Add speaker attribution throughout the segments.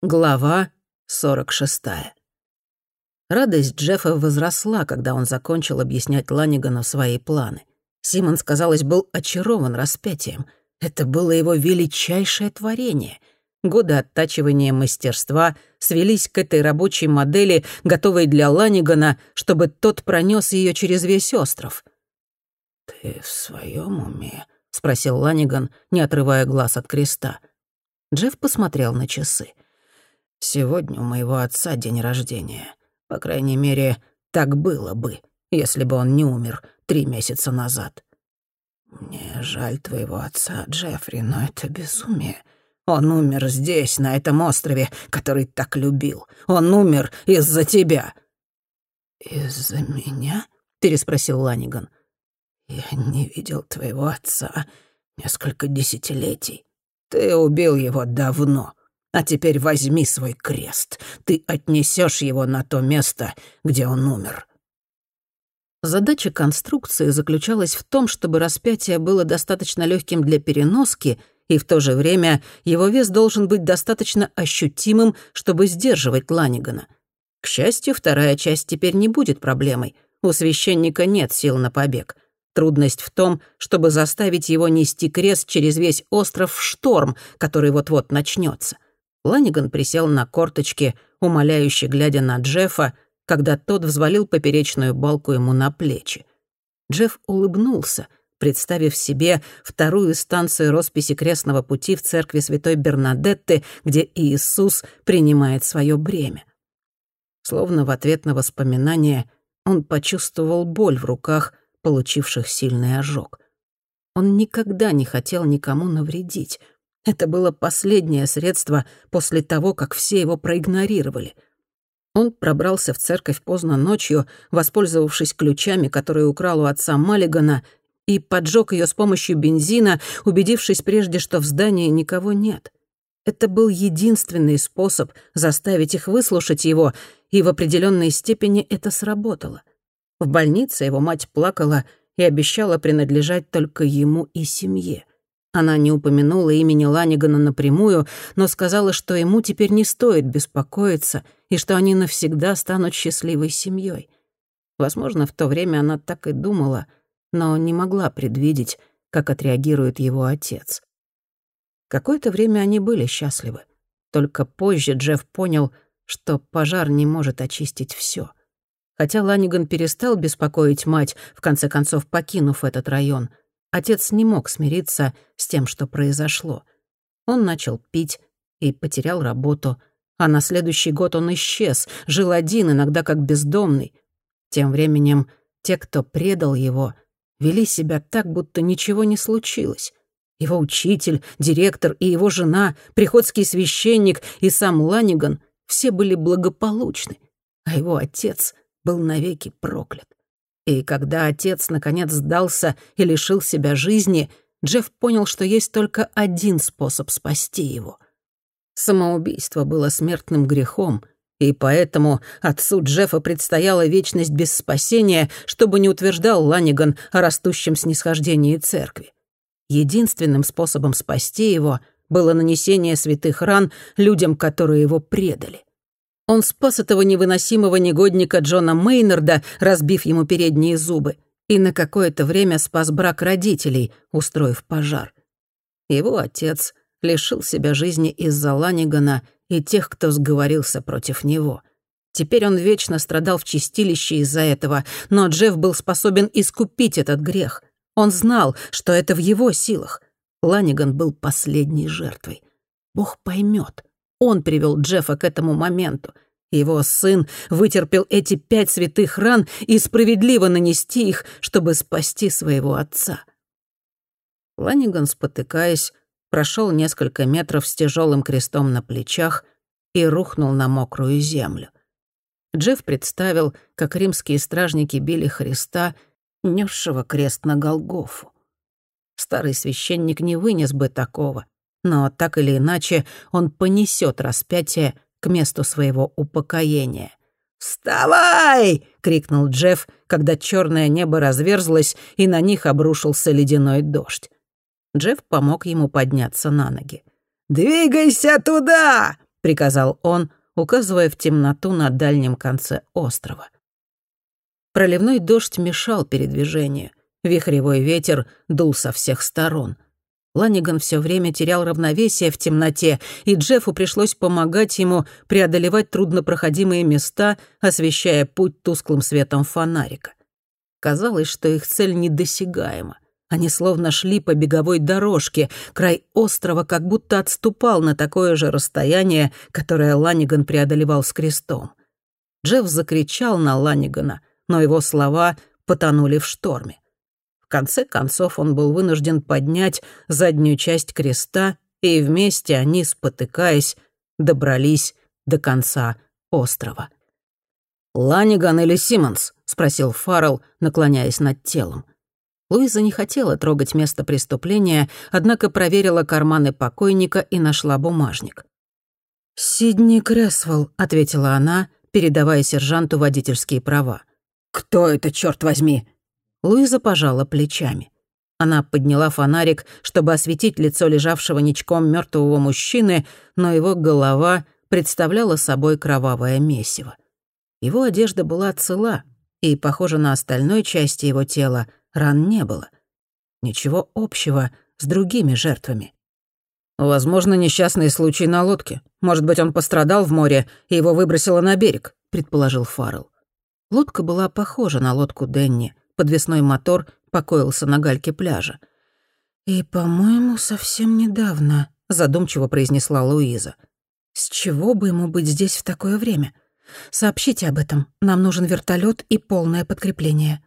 Speaker 1: Глава 46. Радость Джеффа возросла, когда он закончил объяснять Ланигану свои планы. Симмонс, казалось, был очарован распятием. Это было его величайшее творение. Годы оттачивания мастерства свелись к этой рабочей модели, готовой для Ланигана, чтобы тот пронес ее через весь остров.
Speaker 2: «Ты в своем уме?»
Speaker 1: — спросил Ланиган, не отрывая глаз от креста. Джефф посмотрел на часы.
Speaker 2: Сегодня у моего отца день рождения. По крайней мере, так было бы, если бы он не умер три месяца назад. Мне жаль твоего отца, Джеффри, но это безумие. Он умер здесь, на этом острове, который так любил. Он умер из-за тебя».
Speaker 1: «Из-за меня?» — переспросил Ланиган.
Speaker 2: «Я не видел твоего отца несколько десятилетий. Ты убил его давно. А теперь возьми свой крест. Ты отнесешь его на то место, где он умер».
Speaker 1: Задача конструкции заключалась в том, чтобы распятие было достаточно легким для переноски, и в то же время его вес должен быть достаточно ощутимым, чтобы сдерживать Ланигана. К счастью, вторая часть теперь не будет проблемой. У священника нет сил на побег — Трудность в том, чтобы заставить его нести крест через весь остров в шторм, который вот-вот начнется. Ланиган присел на корточки, умоляюще глядя на Джеффа, когда тот взвалил поперечную балку ему на плечи. Джефф улыбнулся, представив себе вторую станцию росписи крестного пути в церкви святой Бернадетты, где Иисус принимает свое бремя. Словно в ответ на воспоминание он почувствовал боль в руках, получивших сильный ожог. Он никогда не хотел никому навредить. Это было последнее средство после того, как все его проигнорировали. Он пробрался в церковь поздно ночью, воспользовавшись ключами, которые украл у отца Маллигана, и поджег ее с помощью бензина, убедившись прежде, что в здании никого нет. Это был единственный способ заставить их выслушать его, и в определенной степени это сработало. В больнице его мать плакала и обещала принадлежать только ему и семье. Она не упомянула имени Ланигана напрямую, но сказала, что ему теперь не стоит беспокоиться и что они навсегда станут счастливой семьей. Возможно, в то время она так и думала, но не могла предвидеть, как отреагирует его отец. Какое-то время они были счастливы. Только позже Джефф понял, что пожар не может очистить все. Хотя Ланиган перестал беспокоить мать, в конце концов покинув этот район, отец не мог смириться с тем, что произошло. Он начал пить и потерял работу, а на следующий год он исчез, жил один, иногда как бездомный. Тем временем те, кто предал его, вели себя так, будто ничего не случилось. Его учитель, директор и его жена, приходский священник и сам Ланиган — все были благополучны, а его отец был навеки проклят. И когда отец наконец сдался и лишил себя жизни, Джефф понял, что есть только один способ спасти его. Самоубийство было смертным грехом, и поэтому отцу Джеффа предстояла вечность без спасения, чтобы не утверждал Ланиган о растущем снисхождении церкви. Единственным способом спасти его было нанесение святых ран людям, которые его предали. Он спас этого невыносимого негодника Джона Мейнарда, разбив ему передние зубы, и на какое-то время спас брак родителей, устроив пожар. Его отец лишил себя жизни из-за Ланигана и тех, кто сговорился против него. Теперь он вечно страдал в чистилище из-за этого, но Джефф был способен искупить этот грех. Он знал, что это в его силах. Ланиган был последней жертвой. Бог поймет, он привел Джеффа к этому моменту. Его сын вытерпел эти пять святых ран и справедливо нанести их, чтобы спасти своего отца. Ланиган, спотыкаясь, прошел несколько метров с тяжелым крестом на плечах и рухнул на мокрую землю. Джефф представил, как римские стражники били Христа, несшего крест на Голгофу. Старый священник не вынес бы такого — но так или иначе он понесет распятие к месту своего упокоения. «Вставай!» — крикнул Джефф, когда черное небо разверзлось, и на них обрушился ледяной дождь. Джефф помог ему подняться на ноги. «Двигайся туда!» — приказал он, указывая в темноту на дальнем конце острова. Проливной дождь мешал передвижению. Вихревой ветер дул со всех сторон. Ланиган все время терял равновесие в темноте, и Джеффу пришлось помогать ему преодолевать труднопроходимые места, освещая путь тусклым светом фонарика. Казалось, что их цель недосягаема. Они словно шли по беговой дорожке, край острова как будто отступал на такое же расстояние, которое Ланиган преодолевал с крестом. Джефф закричал на Ланигана, но его слова потонули в шторме. В конце концов он был вынужден поднять заднюю часть креста, и вместе они, спотыкаясь, добрались до конца острова. «Ланиган или Симмонс?» — спросил Фаррелл, наклоняясь над телом. Луиза не хотела трогать место преступления, однако проверила карманы покойника и нашла бумажник. «Сидни Кресвелл», — ответила она, передавая сержанту водительские права.
Speaker 2: «Кто это, черт возьми?»
Speaker 1: Луиза пожала плечами. Она подняла фонарик, чтобы осветить лицо лежавшего ничком мертвого мужчины, но его голова представляла собой кровавое месиво. Его одежда была цела, и, похоже на остальной части его тела, ран не было. Ничего общего с другими жертвами.
Speaker 2: «Возможно, несчастный случай на лодке. Может быть, он пострадал в море, и его выбросило на берег», — предположил Фаррелл.
Speaker 1: Лодка была похожа на лодку Денни. Подвесной мотор покоился на гальке пляжа. «И, по-моему, совсем недавно», — задумчиво произнесла Луиза. «С чего бы ему быть здесь в такое время? Сообщите об этом. Нам нужен вертолет и полное подкрепление».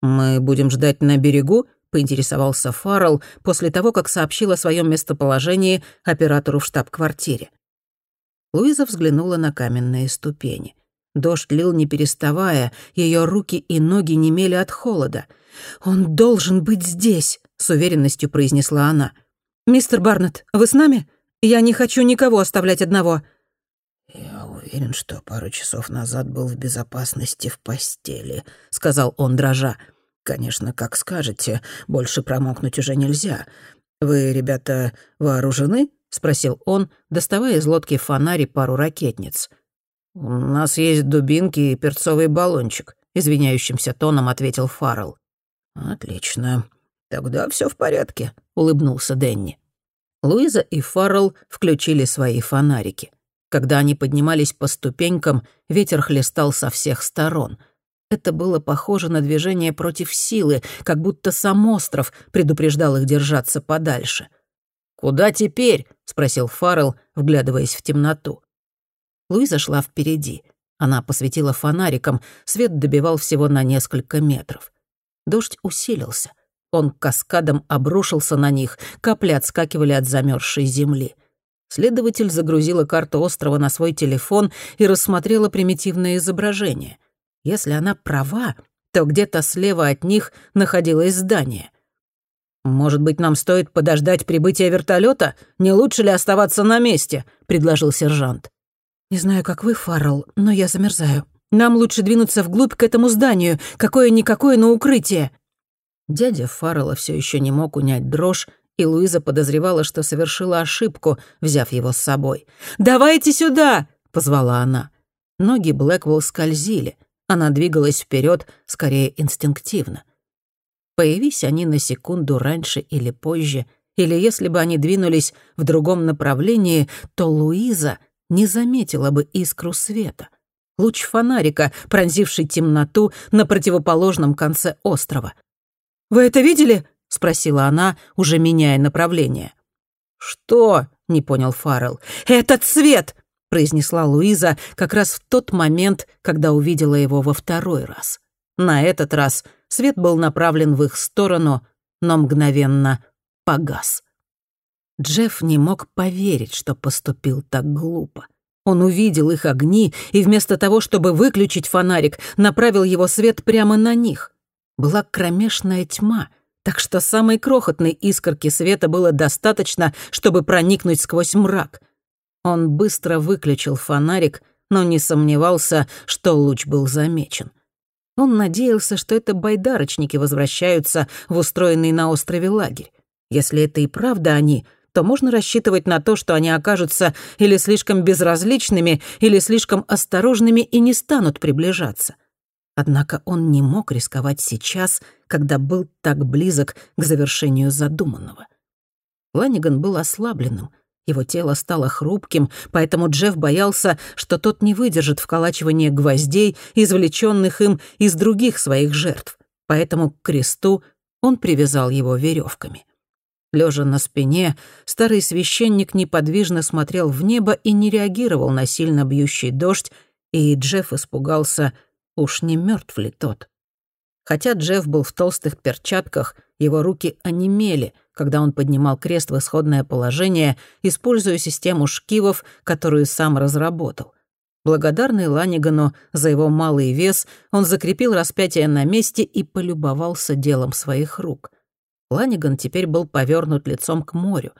Speaker 2: «Мы будем ждать на берегу?» — поинтересовался Фаррелл после того, как сообщил о своем местоположении оператору в штаб-квартире.
Speaker 1: Луиза взглянула на каменные ступени. Дождь лил не переставая, ее руки и ноги немели от холода. «Он должен быть здесь», — с уверенностью произнесла она. «Мистер Барнетт, вы с нами? Я не хочу никого оставлять одного».
Speaker 2: «Я уверен, что пару часов назад был в безопасности в постели», — сказал он, дрожа. «Конечно, как скажете, больше промокнуть уже нельзя. Вы, ребята, вооружены?» — спросил он, доставая из лодки фонарь и пару ракетниц. «У нас есть дубинки и перцовый баллончик», — извиняющимся тоном ответил Фаррелл. «Отлично. Тогда все в порядке», — улыбнулся Денни. Луиза и Фаррелл включили свои фонарики. Когда они поднимались по ступенькам, ветер хлестал со всех сторон. Это было похоже на движение против силы, как будто сам остров предупреждал их держаться подальше. «Куда теперь?» — спросил Фаррелл, вглядываясь в темноту. Луиза шла впереди. Она посветила фонариком, свет добивал всего на несколько метров. Дождь усилился. Он каскадом обрушился на них, капли отскакивали от замерзшей земли. Следователь загрузила карту острова на свой телефон и рассмотрела примитивное изображение. Если она права, то где-то слева от них находилось здание. «Может быть, нам стоит подождать прибытия вертолета? Не лучше ли оставаться на месте?» — предложил сержант. «Не знаю, как вы, Фаррелл, но я замерзаю. Нам лучше двинуться вглубь к этому зданию, какое-никакое, но укрытие». Дядя Фаррелла все еще не мог унять дрожь и Луиза подозревала, что совершила ошибку, взяв его с собой. «Давайте сюда!» — позвала она. Ноги Блэквелл скользили. Она двигалась вперед, скорее инстинктивно. Появись они на секунду раньше или позже, или если бы они двинулись в другом направлении, то Луиза не заметила бы искру света. Луч фонарика, пронзивший темноту на противоположном конце острова. «Вы это видели?» — спросила она, уже меняя направление. «Что?» — не понял Фаррелл. «Этот цвет!» — произнесла Луиза как раз в тот момент, когда увидела его во второй раз. На этот раз свет был направлен в их сторону, но мгновенно погас. Джефф не мог поверить, что поступил так глупо. Он увидел их огни и вместо того, чтобы выключить фонарик, направил его свет прямо на них. Была кромешная тьма, так что самой крохотной искорки света было достаточно, чтобы проникнуть сквозь мрак. Он быстро выключил фонарик, но не сомневался, что луч был замечен. Он надеялся, что это байдарочники возвращаются в устроенный на острове лагерь. Если это и правда они,
Speaker 1: то можно рассчитывать на то, что они окажутся или слишком безразличными, или слишком осторожными и не станут приближаться. Однако он не мог рисковать сейчас, когда был так близок к завершению задуманного. Ланиган был ослабленным, его тело стало хрупким, поэтому Джефф боялся, что тот не выдержит вколачивания гвоздей, извлеченных им из других своих жертв. Поэтому к кресту он привязал его веревками. Лежа на спине, старый священник неподвижно смотрел в небо и не реагировал на сильно бьющий дождь, и Джефф испугался, уж не мертв ли тот. Хотя Джефф был в толстых перчатках, его руки онемели, когда он поднимал крест в исходное положение, используя систему шкивов, которую сам разработал. Благодарный Ланигану за его малый вес, он закрепил распятие на месте и полюбовался делом своих рук. Ланиган теперь был повернут лицом к морю,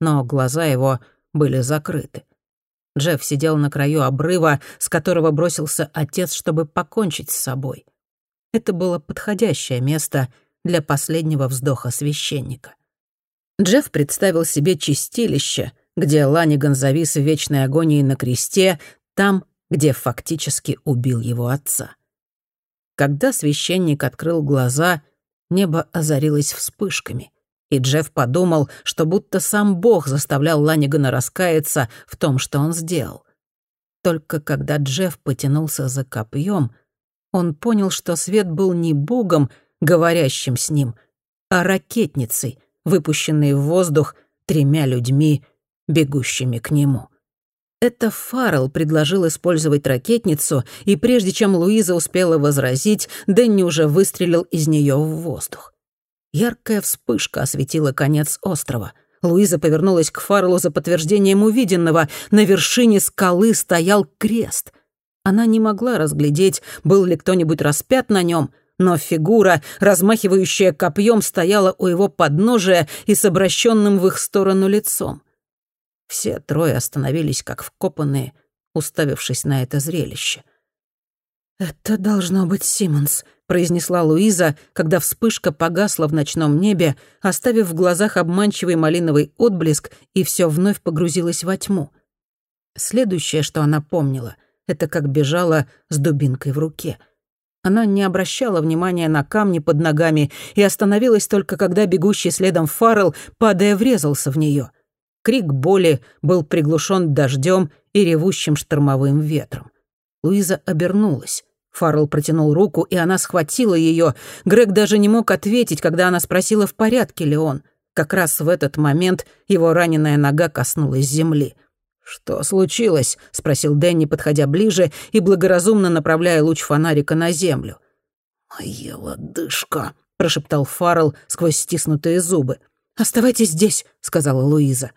Speaker 1: но глаза его были закрыты. Джефф сидел на краю обрыва, с которого бросился отец, чтобы покончить с собой. Это было подходящее место для последнего вздоха священника. Джефф представил себе чистилище, где Ланиган завис в вечной агонии на кресте, там, где фактически убил его отца. Когда священник открыл глаза, небо озарилось вспышками, и Джефф подумал, что будто сам Бог заставлял Ланигана раскаяться в том, что он сделал. Только когда Джефф потянулся за копьем, он понял, что свет был не Богом, говорящим с ним, а ракетницей, выпущенной в воздух тремя людьми, бегущими к нему. Это Фаррелл предложил использовать ракетницу, и прежде чем Луиза успела возразить, Дэнни уже выстрелил из нее в воздух. Яркая вспышка осветила конец острова. Луиза повернулась к Фарреллу за подтверждением увиденного. На вершине скалы стоял крест. Она не могла разглядеть, был ли кто-нибудь распят на нем, но фигура, размахивающая копьем, стояла у его подножия и с обращенным в их сторону лицом. Все трое остановились как вкопанные, уставившись на это зрелище. «Это должно быть Симмонс», — произнесла Луиза, когда вспышка погасла в ночном небе, оставив в глазах обманчивый малиновый отблеск, и все вновь погрузилось во тьму. Следующее, что она помнила, это как бежала с дубинкой в руке. Она не обращала внимания на камни под ногами и остановилась только когда бегущий следом Фаррелл, падая, врезался в нее — Крик боли был приглушен дождем и ревущим штормовым ветром. Луиза обернулась. Фаррелл протянул руку, и она схватила ее. Грег даже не мог ответить, когда она спросила, в порядке ли он. Как раз в этот момент его раненая нога коснулась земли. «Что случилось?» — спросил Дэнни, подходя ближе и благоразумно направляя луч фонарика на землю. «Моя лодыжка», — прошептал Фаррелл сквозь стиснутые зубы. «Оставайтесь здесь», — сказала Луиза.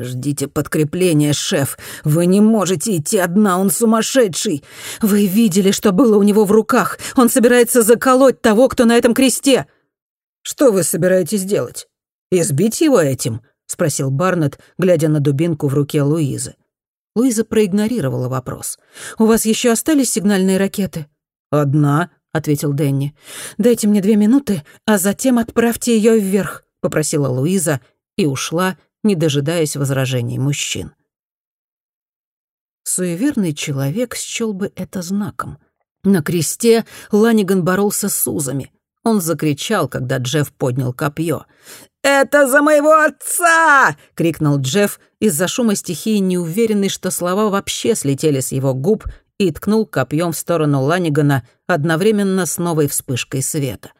Speaker 1: «Ждите подкрепления, шеф. Вы не можете идти одна, он сумасшедший. Вы видели, что было у него в руках. Он собирается заколоть того, кто на этом кресте». «Что вы собираетесь делать? Избить его этим?» — спросил Барнетт, глядя на дубинку в руке Луизы. Луиза проигнорировала вопрос. «У вас еще остались сигнальные ракеты?» «Одна», — ответил Дэнни. «Дайте мне две минуты, а затем отправьте ее вверх», — попросила Луиза и ушла, не дожидаясь возражений мужчин. Суеверный человек счел бы это знаком. На кресте Ланиган боролся с узами. Он закричал, когда Джефф поднял копье. «Это за моего отца!» — крикнул Джефф, из-за шума стихии неуверенный, что слова вообще слетели с его губ, и ткнул копьем в сторону Ланигана одновременно с новой вспышкой света.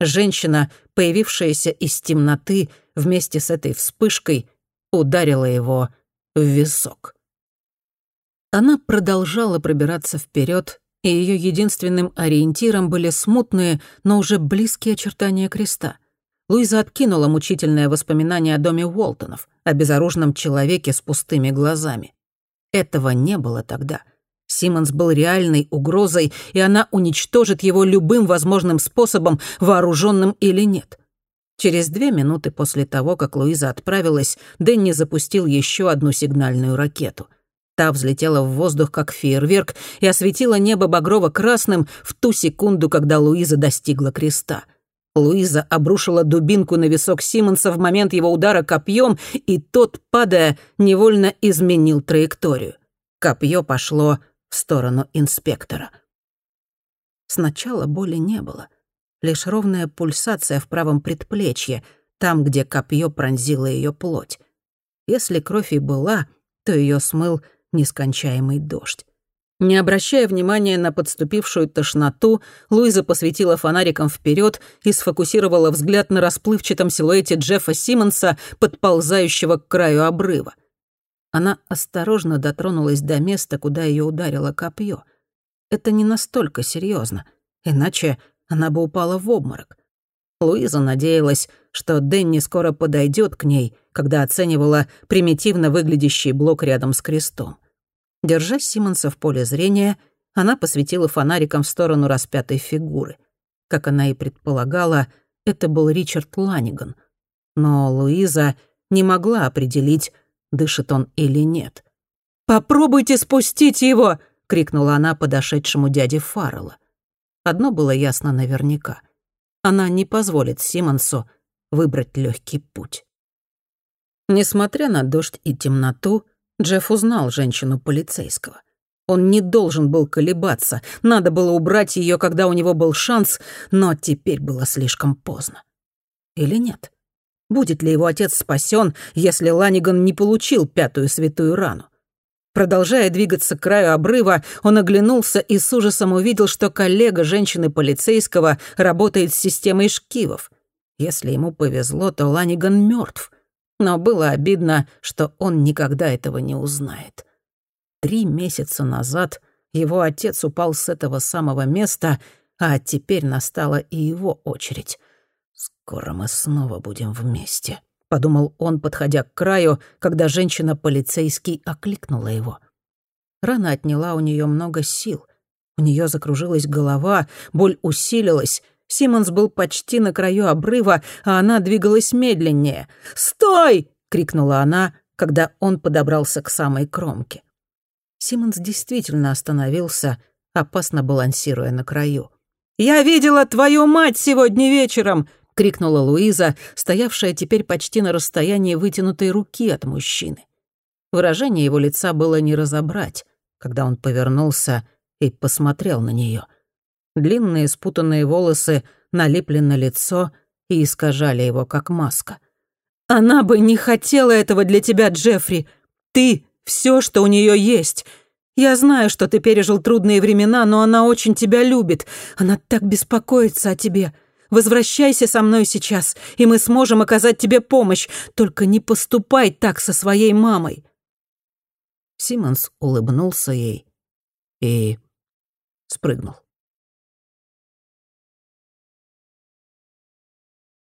Speaker 1: Женщина, появившаяся из темноты, вместе с этой вспышкой ударила его в висок. Она продолжала пробираться вперед, и ее единственным ориентиром были смутные, но уже близкие очертания креста. Луиза откинула мучительное воспоминание о доме Уолтонов, о безоружном человеке с пустыми глазами. Этого не было тогда. Симмонс был реальной угрозой, и она уничтожит его любым возможным способом, вооруженным или нет. Через две минуты после того, как Луиза отправилась, Дэнни запустил еще одну сигнальную ракету. Та взлетела в воздух, как фейерверк, и осветила небо багрово-красным в ту секунду, когда Луиза достигла креста. Луиза обрушила дубинку на висок Симмонса в момент его удара копьем, и тот, падая, невольно изменил траекторию. Копье пошло сторону инспектора. Сначала боли не было. Лишь ровная пульсация в правом предплечье, там, где копье пронзило ее плоть. Если кровь и была, то ее смыл нескончаемый дождь. Не обращая внимания на подступившую тошноту, Луиза посветила фонариком вперед и сфокусировала взгляд на расплывчатом силуэте Джеффа Симмонса, подползающего к краю обрыва. Она осторожно дотронулась до места, куда ее ударило копье. Это не настолько серьезно, иначе она бы упала в обморок. Луиза надеялась, что Дэнни скоро подойдет к ней, когда оценивала примитивно выглядящий блок рядом с крестом. Держа Симмонса в поле зрения, она посветила фонариком в сторону распятой фигуры. Как она и предполагала, это был Ричард Ланиган. Но Луиза не могла определить, дышит он или нет. «Попробуйте спустить его!» — крикнула она подошедшему дяде Фаррелла. Одно было ясно наверняка. Она не позволит Симмонсу выбрать легкий путь. Несмотря на дождь и темноту, Джефф узнал женщину полицейского. Он не должен был колебаться, надо было убрать ее, когда у него был шанс, но теперь было слишком поздно. Или нет? Будет ли его отец спасен, если Ланиган не получил пятую святую рану? Продолжая двигаться к краю обрыва, он оглянулся и с ужасом увидел, что коллега женщины-полицейского работает с системой шкивов. Если ему повезло, то Ланиган мертв но было обидно, что он никогда этого не узнает. Три месяца назад его отец упал с этого самого места, а теперь настала и его очередь. «Скоро мы снова будем вместе», — подумал он, подходя к краю, когда женщина-полицейский окликнула его. Рана отняла у нее много сил. У нее закружилась голова, боль усилилась — Симмонс был почти на краю обрыва, а она двигалась медленнее. «Стой!» — крикнула она, когда он подобрался к самой кромке. Симмонс действительно остановился, опасно балансируя на краю. «Я видела твою мать сегодня вечером!» — крикнула Луиза, стоявшая теперь почти на расстоянии вытянутой руки от мужчины. Выражение его лица было не разобрать, когда он повернулся и посмотрел на нее — Длинные спутанные волосы налипли на лицо и искажали его, как маска. «Она бы не хотела этого для тебя, Джеффри. Ты — все, что у нее есть. Я знаю, что ты пережил трудные времена, но она очень тебя любит. Она так беспокоится о тебе. Возвращайся со мной сейчас, и мы сможем оказать тебе помощь. Только не поступай так со своей мамой». Симмонс улыбнулся ей и спрыгнул.